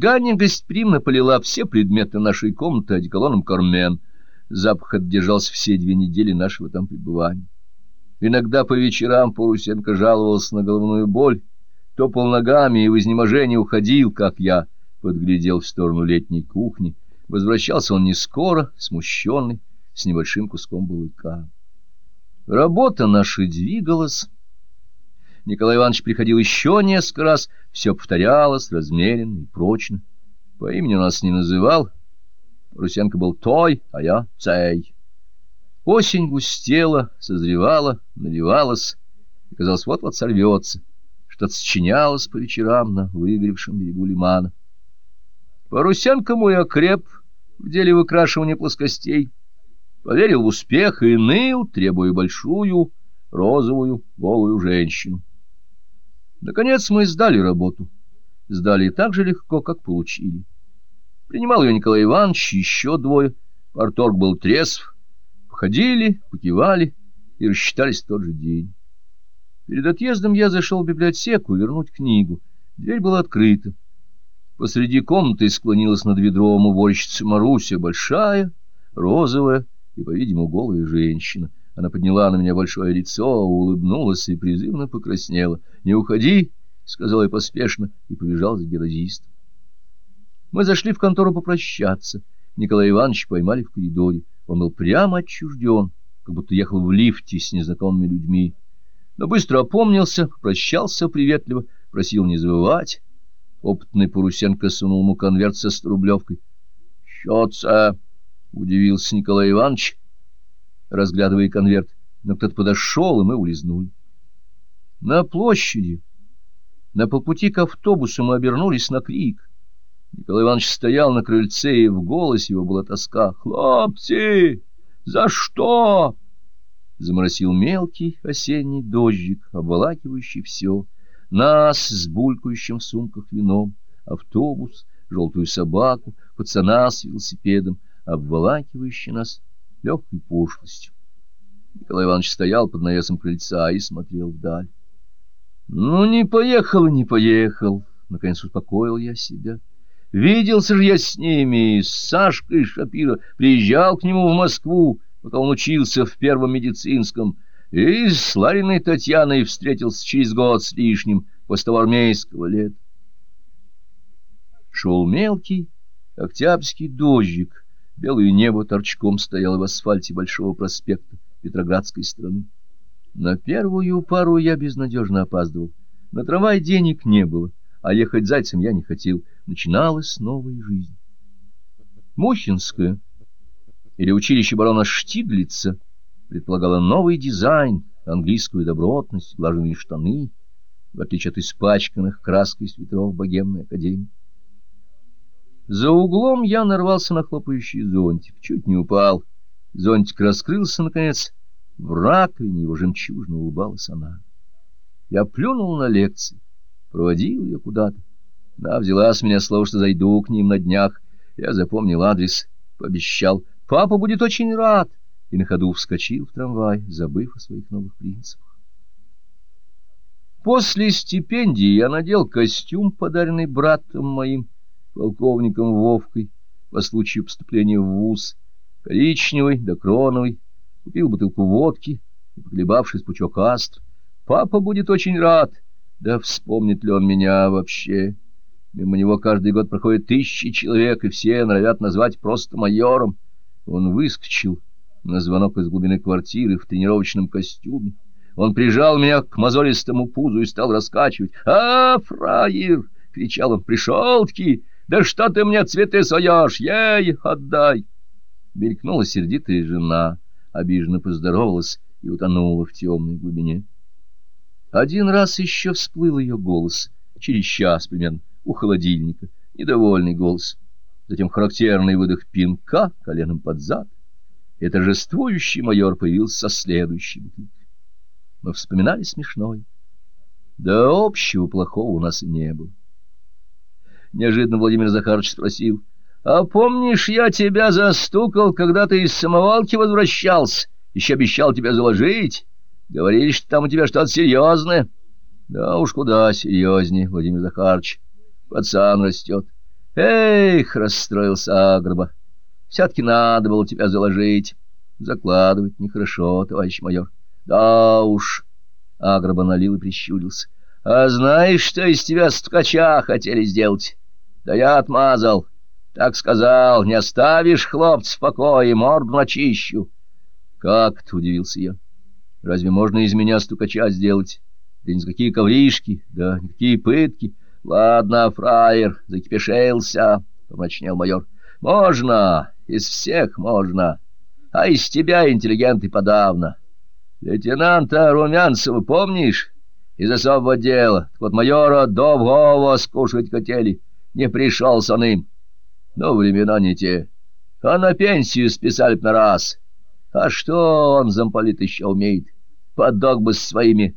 Ганя гостеприимно полила все предметы нашей комнаты одеколоном «Кармен». Запах отдержался все две недели нашего там пребывания. Иногда по вечерам Парусенко жаловался на головную боль, топал ногами и в изнеможении уходил, как я, подглядел в сторону летней кухни. Возвращался он не скоро, смущенный, с небольшим куском булыка. Работа наша двигалась. Николай Иванович приходил еще несколько раз, все повторялось, размеренно и прочно. По имени нас не называл. Русенко был той, а я цей. Осень густела, созревала, наливалась, и, казалось, вот-вот сорвется. Что-то сочинялось по вечерам на выгоревшем берегу лимана. Парусенко мой окреп в деле выкрашивания плоскостей, поверил в успех и ныл, требуя большую, розовую, голую женщину. Наконец мы сдали работу. Сдали так же легко, как получили. Принимал ее Николай Иванович, еще двое. Парторг был трезв, Походили, покивали и рассчитались в тот же день. Перед отъездом я зашел в библиотеку вернуть книгу. Дверь была открыта. Посреди комнаты склонилась над ведром уборщица Маруся, большая, розовая и, по-видимому, голая женщина. Она подняла на меня большое лицо, улыбнулась и призывно покраснела. «Не уходи!» — сказала я поспешно и побежал за геродистом. Мы зашли в контору попрощаться. Николая Ивановича поймали в коридоре. Он был прямо отчужден, как будто ехал в лифте с незнакомыми людьми. Но быстро опомнился, прощался приветливо, просил не забывать. Опытный Парусенко сунул ему конверт со струблевкой. — Счется! — удивился Николай Иванович, разглядывая конверт. Но кто-то подошел, и мы улизнули. На площади, на полпути к автобусу мы обернулись на крик. Николай Иванович стоял на крыльце, и в голосе его была тоска. «Хлопцы! За что?» Заморосил мелкий осенний дождик, обволакивающий все. Нас с булькающим в сумках вином, автобус, желтую собаку, пацана с велосипедом, обволакивающий нас легкой пошлостью. Николай Иванович стоял под навесом крыльца и смотрел вдаль. «Ну, не поехал, не поехал!» Наконец успокоил я себя. Виделся же я с ними, с Сашкой Шапира, приезжал к нему в Москву, пока он учился в первом медицинском, и с Лариной Татьяной встретился через год с лишним после того армейского лета. Шел мелкий октябрьский дождик, белое небо торчком стояло в асфальте Большого проспекта Петроградской страны. На первую пару я безнадежно опаздывал, на трамвай денег не было а ехать зайцем я не хотел. Начиналась новая жизнь. Мухинская или училище барона Штиглица предполагало новый дизайн, английскую добротность, влажные штаны, в отличие от испачканных краской свитеров богемной академии. За углом я нарвался на хлопающий зонтик, чуть не упал. Зонтик раскрылся, наконец, в раковине его жемчужно улыбалась она. Я плюнул на лекции проводил ее куда-то. Она взяла с меня слово, что зайду к ним на днях. Я запомнил адрес, пообещал. Папа будет очень рад. И на ходу вскочил в трамвай, забыв о своих новых принципах. После стипендии я надел костюм, подаренный братом моим, полковником Вовкой, по случаю поступления в вуз, коричневый да кроновый, купил бутылку водки и, поглебавшись пучок астр, папа будет очень рад — да вспомнит ли он меня вообще? Мимо него каждый год проходит тысячи человек, и все норовят назвать просто майором. Он выскочил на звонок из глубины квартиры в тренировочном костюме. Он прижал меня к мозолистому пузу и стал раскачивать. «А, фраер!» — кричал он. «Пришел-таки! Да что ты мне цветы суешь? Ей, отдай!» Мелькнула сердитая жена, обиженно поздоровалась и утонула в темной глубине. Один раз еще всплыл ее голос, через час примерно, у холодильника, недовольный голос. Затем характерный выдох пинка коленом под зад, и торжествующий майор появился со бутылкой. Мы вспоминали смешной. Да общего плохого у нас не было. Неожиданно Владимир Захарович спросил, «А помнишь, я тебя застукал, когда ты из самовалки возвращался? Еще обещал тебя заложить?» Говорили, что там у тебя что-то серьезное. Да уж куда серьезнее, Владимир Захарович. Пацан растет. Эх, расстроился Агроба. Все-таки надо было тебя заложить. Закладывать нехорошо, товарищ майор. Да уж. Агроба налил и прищурился. А знаешь, что из тебя стукача хотели сделать? Да я отмазал. Так сказал, не оставишь хлопца в покое, морду начищу. Как это, удивился я. Разве можно из меня стукача сделать? Да ни какие ковришки, да никакие пытки. Ладно, фраер, закипешился, помрачнел майор. Можно, из всех можно, а из тебя, интеллигент, и подавно. Лейтенанта Румянцева помнишь? Из особого дела. вот майора Довгого скушать хотели. Не пришелся он. Но времена не те. А на пенсию списали б на раз. А что он, замполит, еще умеет? Подок бы с своими